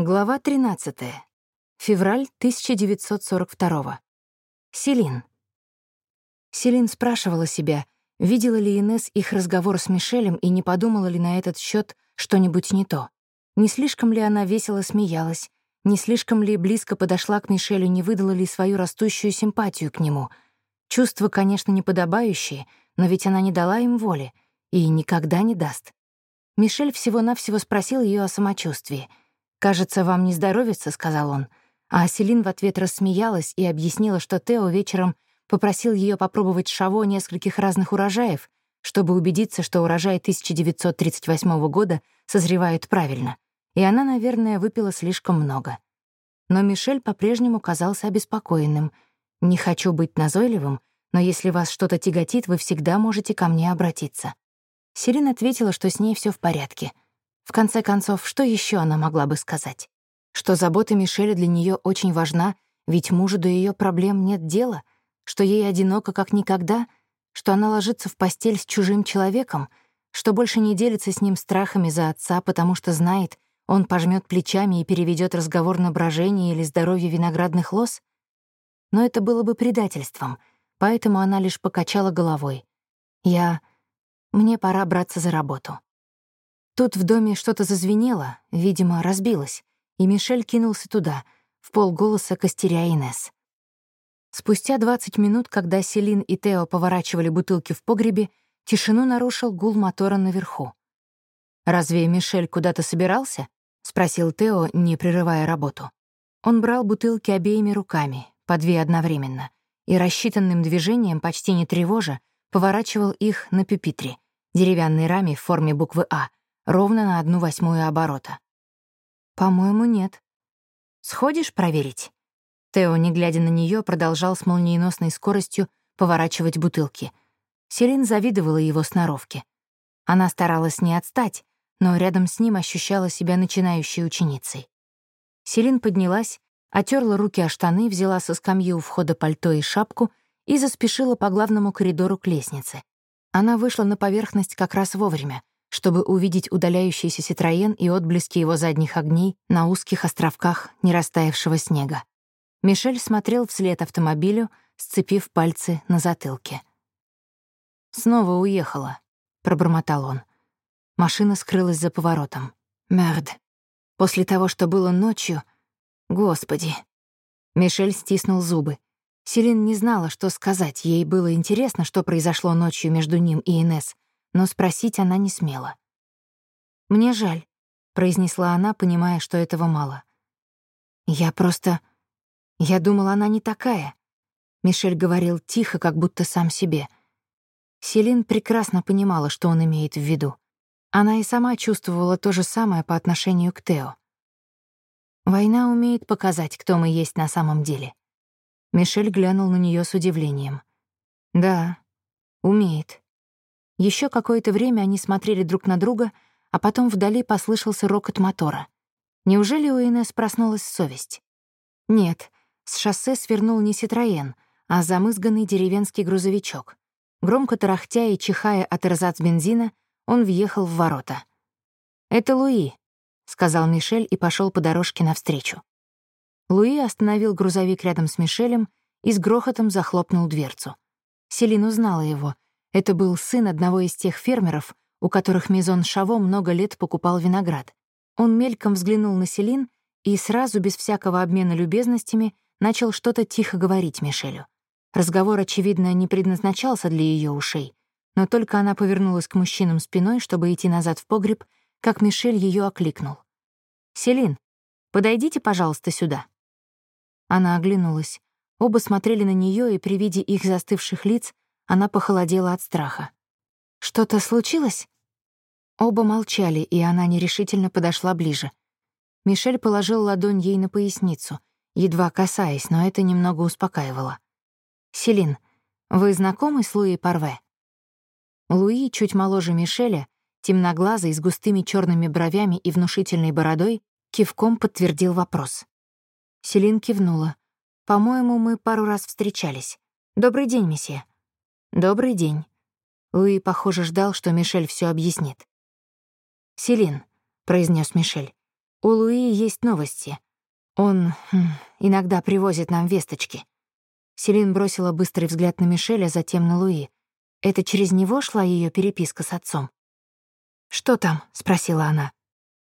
Глава 13. Февраль 1942. Селин. Селин спрашивала себя, видела ли Инес их разговор с Мишелем и не подумала ли на этот счет что-нибудь не то. Не слишком ли она весело смеялась, не слишком ли близко подошла к Мишелю, не выдала ли свою растущую симпатию к нему. Чувства, конечно, неподобающие, но ведь она не дала им воли и никогда не даст. Мишель всего-навсего спросил ее о самочувствии. «Кажется, вам не здоровится», — сказал он. А Селин в ответ рассмеялась и объяснила, что Тео вечером попросил ее попробовать шаво нескольких разных урожаев, чтобы убедиться, что урожай 1938 года созревает правильно. И она, наверное, выпила слишком много. Но Мишель по-прежнему казался обеспокоенным. «Не хочу быть назойливым, но если вас что-то тяготит, вы всегда можете ко мне обратиться». Селин ответила, что с ней все в порядке. В конце концов, что еще она могла бы сказать? Что забота Мишеля для нее очень важна, ведь мужу до ее проблем нет дела, что ей одиноко как никогда, что она ложится в постель с чужим человеком, что больше не делится с ним страхами за отца, потому что знает, он пожмет плечами и переведет разговор на брожение или здоровье виноградных лоз? Но это было бы предательством, поэтому она лишь покачала головой. «Я мне пора браться за работу. Тут в доме что-то зазвенело, видимо, разбилось, и Мишель кинулся туда, в полголоса костеря Инес. Спустя 20 минут, когда Селин и Тео поворачивали бутылки в погребе, тишину нарушил гул мотора наверху. «Разве Мишель куда-то собирался?» — спросил Тео, не прерывая работу. Он брал бутылки обеими руками, по две одновременно, и рассчитанным движением, почти не тревожа, поворачивал их на пюпитре, деревянной раме в форме буквы «А», ровно на одну восьмую оборота. «По-моему, нет». «Сходишь проверить?» Тео, не глядя на нее, продолжал с молниеносной скоростью поворачивать бутылки. Селин завидовала его сноровке. Она старалась не отстать, но рядом с ним ощущала себя начинающей ученицей. Селин поднялась, отерла руки о штаны, взяла со скамьи у входа пальто и шапку и заспешила по главному коридору к лестнице. Она вышла на поверхность как раз вовремя, чтобы увидеть удаляющийся Ситроен и отблески его задних огней на узких островках нерастаявшего снега. Мишель смотрел вслед автомобилю, сцепив пальцы на затылке. «Снова уехала», — пробормотал он. Машина скрылась за поворотом. Мерд. После того, что было ночью... Господи. Мишель стиснул зубы. Селин не знала, что сказать. Ей было интересно, что произошло ночью между ним и Инес, но спросить она не смела. «Мне жаль», — произнесла она, понимая, что этого мало. «Я просто... Я думала, она не такая». Мишель говорил тихо, как будто сам себе. Селин прекрасно понимала, что он имеет в виду. Она и сама чувствовала то же самое по отношению к Тео. Война умеет показать, кто мы есть на самом деле. Мишель глянул на нее с удивлением. «Да, умеет». Еще какое-то время они смотрели друг на друга, а потом вдали послышался рокот мотора. Неужели у Инесс проснулась совесть? Нет, с шоссе свернул не Ситроен, а замызганный деревенский грузовичок. Громко тарахтя и чихая от эрзац бензина, он въехал в ворота. «Это Луи», — сказал Мишель и пошел по дорожке навстречу. Луи остановил грузовик рядом с Мишелем и с грохотом захлопнул дверцу. Селин узнала его. Это был сын одного из тех фермеров, у которых Мизон Шаво много лет покупал виноград. Он мельком взглянул на Селин и сразу, без всякого обмена любезностями, начал что-то тихо говорить Мишелю. Разговор, очевидно, не предназначался для ее ушей, но только она повернулась к мужчинам спиной, чтобы идти назад в погреб, как Мишель ее окликнул. «Селин, подойдите, пожалуйста, сюда». Она оглянулась. Оба смотрели на нее, и при виде их застывших лиц она похолодела от страха. «Что-то случилось?» Оба молчали, и она нерешительно подошла ближе. Мишель положил ладонь ей на поясницу, едва касаясь, но это немного успокаивало. «Селин, вы знакомы с Луи Парве?» Луи, чуть моложе Мишеля, темноглазый, с густыми черными бровями и внушительной бородой, кивком подтвердил вопрос. Селин кивнула. «По-моему, мы пару раз встречались. Добрый день, месье». «Добрый день». Луи, похоже, ждал, что Мишель все объяснит. «Селин», — произнес Мишель, У Луи есть новости. Он хм, иногда привозит нам весточки». Селин бросила быстрый взгляд на Мишеля, затем на Луи. Это через него шла ее переписка с отцом? «Что там?» — спросила она.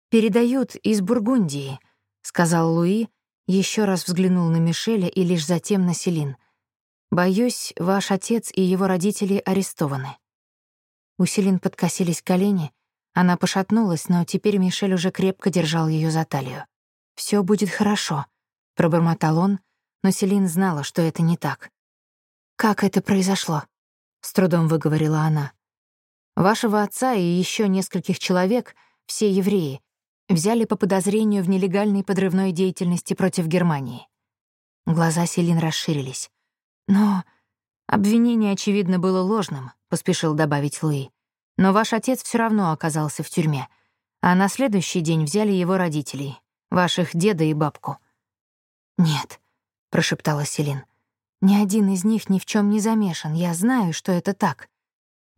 «Передают из Бургундии», — сказал Луи, еще раз взглянул на Мишеля и лишь затем на Селин. «Боюсь, ваш отец и его родители арестованы». У Селин подкосились колени, она пошатнулась, но теперь Мишель уже крепко держал ее за талию. Все будет хорошо», — пробормотал он, но Селин знала, что это не так. «Как это произошло?» — с трудом выговорила она. «Вашего отца и еще нескольких человек, все евреи, взяли по подозрению в нелегальной подрывной деятельности против Германии». Глаза Селин расширились. «Но обвинение, очевидно, было ложным», — поспешил добавить Луи. «Но ваш отец все равно оказался в тюрьме, а на следующий день взяли его родителей, ваших деда и бабку». «Нет», — прошептала Селин. «Ни один из них ни в чем не замешан. Я знаю, что это так.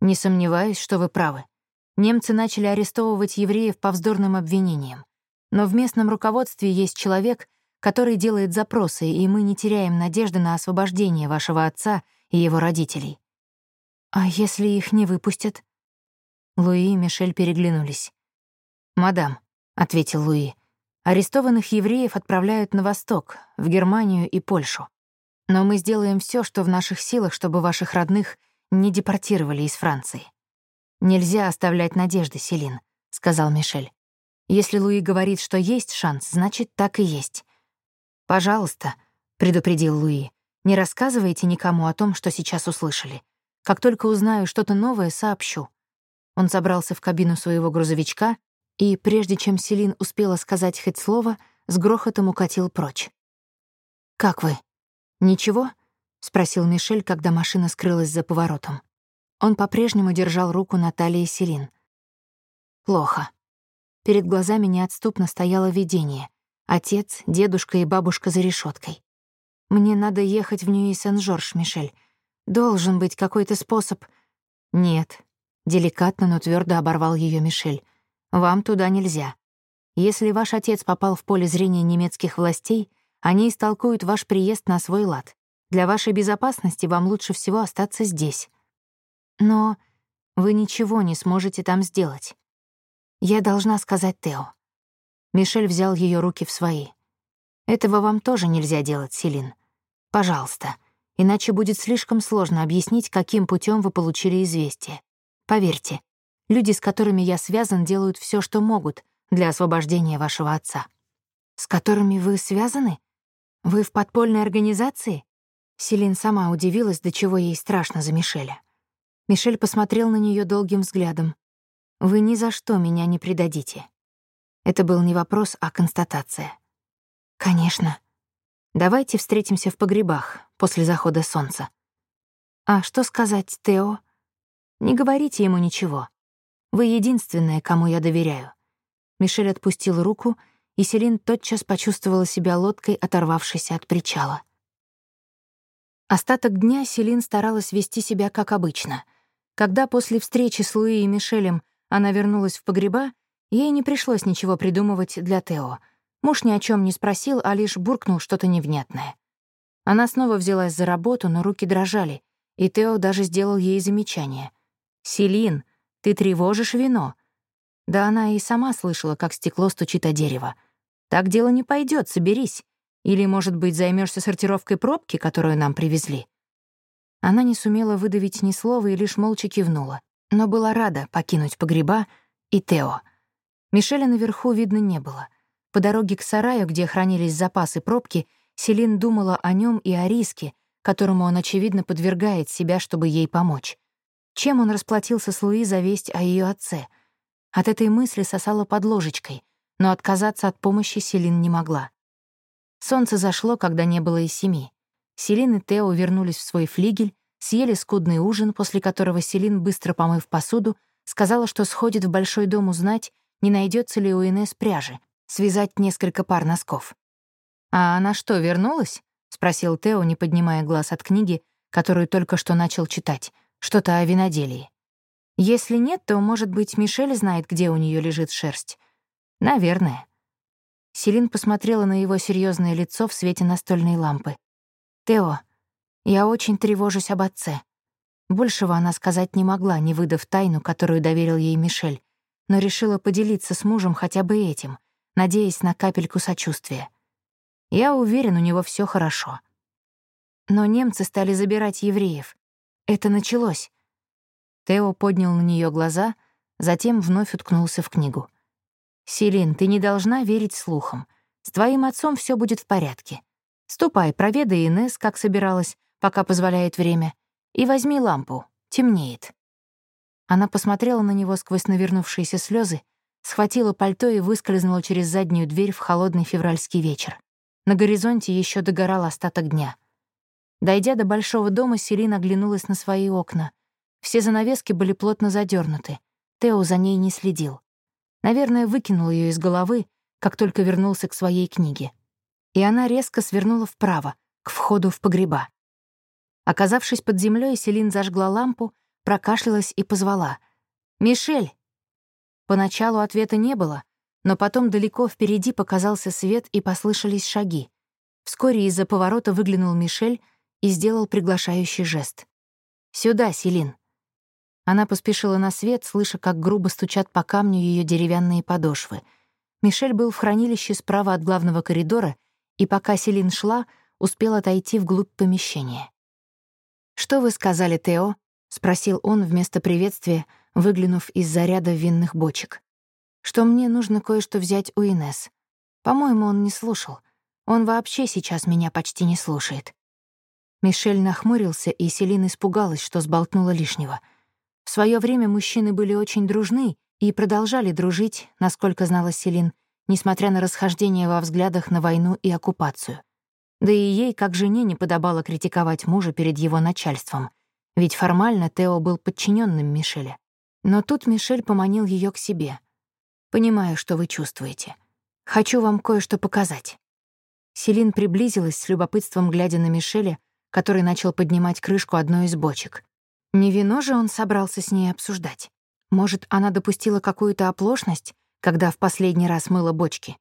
Не сомневаюсь, что вы правы. Немцы начали арестовывать евреев по вздорным обвинениям. Но в местном руководстве есть человек, который делает запросы, и мы не теряем надежды на освобождение вашего отца и его родителей. А если их не выпустят? Луи и Мишель переглянулись. «Мадам», — ответил Луи, — «арестованных евреев отправляют на восток, в Германию и Польшу. Но мы сделаем все, что в наших силах, чтобы ваших родных не депортировали из Франции. «Нельзя оставлять надежды, Селин», — сказал Мишель. «Если Луи говорит, что есть шанс, значит, так и есть». «Пожалуйста», — предупредил Луи, «не рассказывайте никому о том, что сейчас услышали. Как только узнаю что-то новое, сообщу». Он забрался в кабину своего грузовичка и, прежде чем Селин успела сказать хоть слово, с грохотом укатил прочь. «Как вы? Ничего?» — спросил Мишель, когда машина скрылась за поворотом. Он по-прежнему держал руку Натальи Селин. Плохо. Перед глазами неотступно стояло видение. Отец, дедушка и бабушка за решеткой. Мне надо ехать в Ньюи-Сен-Жорж, Мишель. Должен быть какой-то способ... Нет. Деликатно, но твердо оборвал ее Мишель. Вам туда нельзя. Если ваш отец попал в поле зрения немецких властей, они истолкуют ваш приезд на свой лад. Для вашей безопасности вам лучше всего остаться здесь. Но вы ничего не сможете там сделать. Я должна сказать Тео. Мишель взял ее руки в свои. Этого вам тоже нельзя делать, Селин. Пожалуйста, иначе будет слишком сложно объяснить, каким путем вы получили известие. Поверьте, люди, с которыми я связан, делают все, что могут для освобождения вашего отца. С которыми вы связаны? Вы в подпольной организации? Селин сама удивилась, до чего ей страшно за Мишеля. Мишель посмотрел на нее долгим взглядом. «Вы ни за что меня не предадите». Это был не вопрос, а констатация. «Конечно. Давайте встретимся в погребах после захода солнца». «А что сказать Тео?» «Не говорите ему ничего. Вы единственная, кому я доверяю». Мишель отпустил руку, и Селин тотчас почувствовала себя лодкой, оторвавшейся от причала. Остаток дня Селин старалась вести себя как обычно — когда после встречи с Луи и Мишелем она вернулась в погреба, ей не пришлось ничего придумывать для Тео. Муж ни о чем не спросил, а лишь буркнул что-то невнятное. Она снова взялась за работу, но руки дрожали, и Тео даже сделал ей замечание. «Селин, ты тревожишь вино». Да она и сама слышала, как стекло стучит о дерево. «Так дело не пойдет, соберись. Или, может быть, займешься сортировкой пробки, которую нам привезли?» Она не сумела выдавить ни слова и лишь молча кивнула, но была рада покинуть погреба и Тео. Мишеля наверху видно не было. По дороге к сараю, где хранились запасы пробки, Селин думала о нем и о риске, которому он, очевидно, подвергает себя, чтобы ей помочь. Чем он расплатился с Луи за весть о ее отце? От этой мысли сосала под ложечкой, но отказаться от помощи Селин не могла. Солнце зашло, когда не было и семи. Селин и Тео вернулись в свой флигель, съели скудный ужин, после которого Селин, быстро помыв посуду, сказала, что сходит в большой дом узнать, не найдется ли у Инесс пряжи, связать несколько пар носков. «А она что, вернулась?» — спросил Тео, не поднимая глаз от книги, которую только что начал читать, что-то о виноделии. «Если нет, то, может быть, Мишель знает, где у нее лежит шерсть?» «Наверное». Селин посмотрела на его серьезное лицо в свете настольной лампы. «Тео, я очень тревожусь об отце». Большего она сказать не могла, не выдав тайну, которую доверил ей Мишель, но решила поделиться с мужем хотя бы этим, надеясь на капельку сочувствия. Я уверен, у него все хорошо. Но немцы стали забирать евреев. Это началось. Тео поднял на нее глаза, затем вновь уткнулся в книгу. «Селин, ты не должна верить слухам. С твоим отцом все будет в порядке. Ступай, проведай Инесс, как собиралась, пока позволяет время, и возьми лампу. Темнеет». Она посмотрела на него сквозь навернувшиеся слезы, схватила пальто и выскользнула через заднюю дверь в холодный февральский вечер. На горизонте еще догорал остаток дня. Дойдя до большого дома, Селина оглянулась на свои окна. Все занавески были плотно задернуты. Тео за ней не следил. Наверное, выкинул ее из головы, как только вернулся к своей книге. И она резко свернула вправо, к входу в погреба. Оказавшись под землей, Селин зажгла лампу, прокашлялась и позвала. «Мишель!» Поначалу ответа не было, но потом далеко впереди показался свет и послышались шаги. Вскоре из-за поворота выглянул Мишель и сделал приглашающий жест. «Сюда, Селин». Она поспешила на свет, слыша, как грубо стучат по камню ее деревянные подошвы. Мишель был в хранилище справа от главного коридора, и пока Селин шла, успел отойти вглубь помещения. «Что вы сказали, Тео?» — спросил он вместо приветствия, выглянув из заряда винных бочек. «Что мне нужно кое-что взять у Инес. По-моему, он не слушал. Он вообще сейчас меня почти не слушает». Мишель нахмурился, и Селин испугалась, что сболтнула лишнего. В свое время мужчины были очень дружны и продолжали дружить, насколько знала Селин, несмотря на расхождение во взглядах на войну и оккупацию. Да и ей, как жене, не подобало критиковать мужа перед его начальством, ведь формально Тео был подчиненным Мишеля. Но тут Мишель поманил ее к себе. «Понимаю, что вы чувствуете. Хочу вам кое-что показать». Селин приблизилась с любопытством, глядя на Мишеля, который начал поднимать крышку одной из бочек. Не вино же он собрался с ней обсуждать. Может, она допустила какую-то оплошность, когда в последний раз мыла бочки?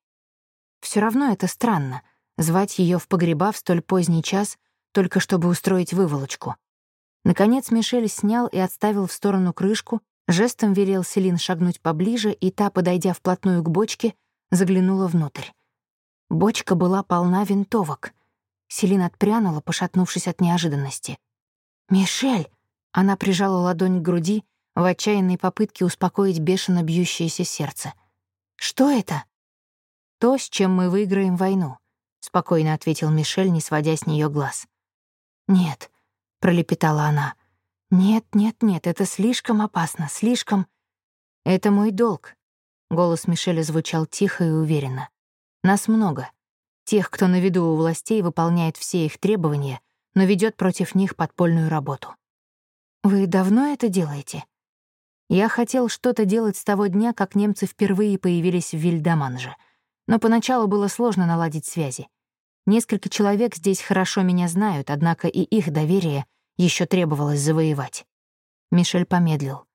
Все равно это странно — звать ее в погреба в столь поздний час, только чтобы устроить выволочку. Наконец Мишель снял и отставил в сторону крышку, жестом велел Селин шагнуть поближе, и та, подойдя вплотную к бочке, заглянула внутрь. Бочка была полна винтовок — Селин отпрянула, пошатнувшись от неожиданности. «Мишель!» Она прижала ладонь к груди в отчаянной попытке успокоить бешено бьющееся сердце. «Что это?» «То, с чем мы выиграем войну», — спокойно ответил Мишель, не сводя с нее глаз. «Нет», — пролепетала она. «Нет, нет, нет, это слишком опасно, слишком...» «Это мой долг», — голос Мишеля звучал тихо и уверенно. «Нас много. Тех, кто на виду у властей выполняет все их требования, но ведет против них подпольную работу. Вы давно это делаете? Я хотел что-то делать с того дня, как немцы впервые появились в Вильдаманже. Но поначалу было сложно наладить связи. Несколько человек здесь хорошо меня знают, однако и их доверие еще требовалось завоевать. Мишель помедлил.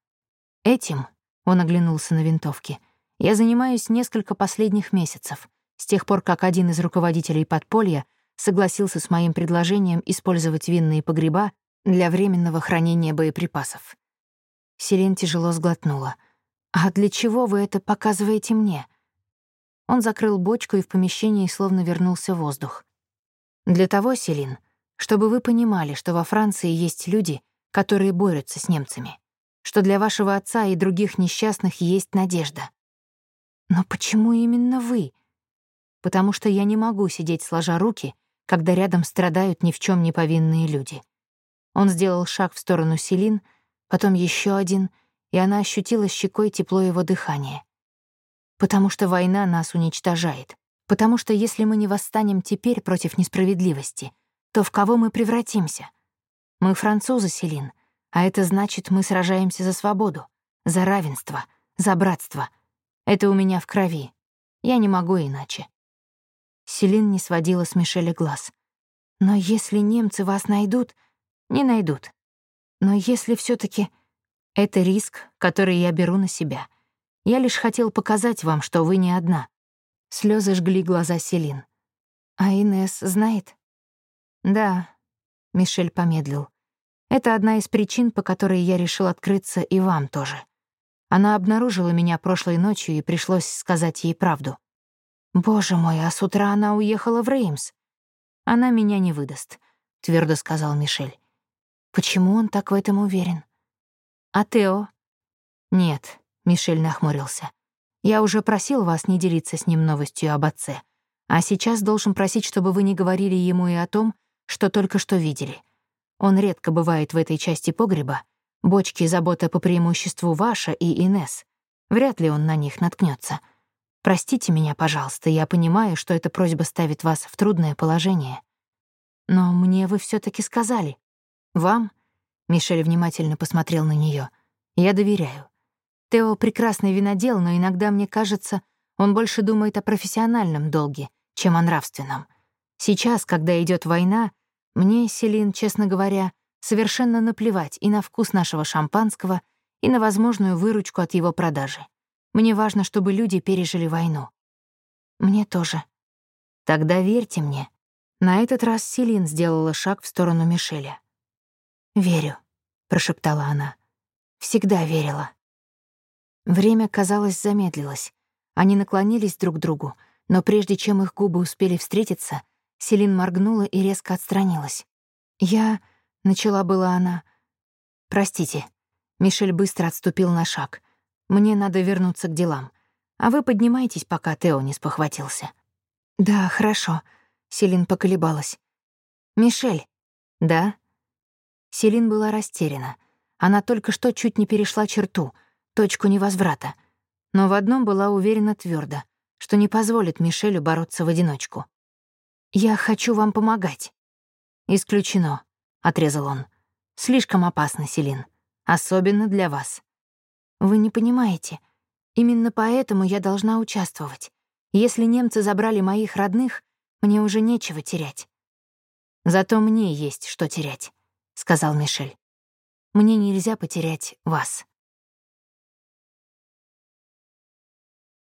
Этим, он оглянулся на винтовки, я занимаюсь несколько последних месяцев с тех пор, как один из руководителей подполья согласился с моим предложением использовать винные погреба для временного хранения боеприпасов. Селен тяжело сглотнула. «А для чего вы это показываете мне?» Он закрыл бочку, и в помещении словно вернулся воздух. «Для того, Селин, чтобы вы понимали, что во Франции есть люди, которые борются с немцами, что для вашего отца и других несчастных есть надежда». «Но почему именно вы?» потому что я не могу сидеть сложа руки, когда рядом страдают ни в чем не повинные люди. Он сделал шаг в сторону Селин, потом еще один, и она ощутила щекой тепло его дыхания. Потому что война нас уничтожает. Потому что если мы не восстанем теперь против несправедливости, то в кого мы превратимся? Мы французы, Селин, а это значит, мы сражаемся за свободу, за равенство, за братство. Это у меня в крови. Я не могу иначе. Селин не сводила с Мишеля глаз. «Но если немцы вас найдут...» «Не найдут. Но если все таки Это риск, который я беру на себя. Я лишь хотел показать вам, что вы не одна. Слезы жгли глаза Селин. «А Инес знает?» «Да», — Мишель помедлил. «Это одна из причин, по которой я решил открыться и вам тоже. Она обнаружила меня прошлой ночью, и пришлось сказать ей правду. Боже мой, а с утра она уехала в Реймс. Она меня не выдаст, твердо сказал Мишель. Почему он так в этом уверен? А Тео? Нет, Мишель нахмурился. Я уже просил вас не делиться с ним новостью об отце, а сейчас должен просить, чтобы вы не говорили ему и о том, что только что видели. Он редко бывает в этой части погреба, Бочки забота по преимуществу ваша и Инес. Вряд ли он на них наткнется. Простите меня, пожалуйста, я понимаю, что эта просьба ставит вас в трудное положение. Но мне вы все таки сказали. Вам, Мишель внимательно посмотрел на нее. я доверяю. Тео — прекрасный винодел, но иногда мне кажется, он больше думает о профессиональном долге, чем о нравственном. Сейчас, когда идет война, мне, Селин, честно говоря, совершенно наплевать и на вкус нашего шампанского, и на возможную выручку от его продажи. Мне важно, чтобы люди пережили войну. Мне тоже. Тогда верьте мне. На этот раз Селин сделала шаг в сторону Мишеля. «Верю», — прошептала она. «Всегда верила». Время, казалось, замедлилось. Они наклонились друг к другу, но прежде чем их губы успели встретиться, Селин моргнула и резко отстранилась. «Я...» — начала была она. «Простите». Мишель быстро отступил на шаг. «Мне надо вернуться к делам. А вы поднимайтесь, пока Тео не спохватился». «Да, хорошо», — Селин поколебалась. «Мишель». «Да?» Селин была растеряна. Она только что чуть не перешла черту, точку невозврата. Но в одном была уверена твердо, что не позволит Мишелю бороться в одиночку. «Я хочу вам помогать». «Исключено», — отрезал он. «Слишком опасно, Селин. Особенно для вас». «Вы не понимаете. Именно поэтому я должна участвовать. Если немцы забрали моих родных, мне уже нечего терять». «Зато мне есть что терять», — сказал Мишель. «Мне нельзя потерять вас».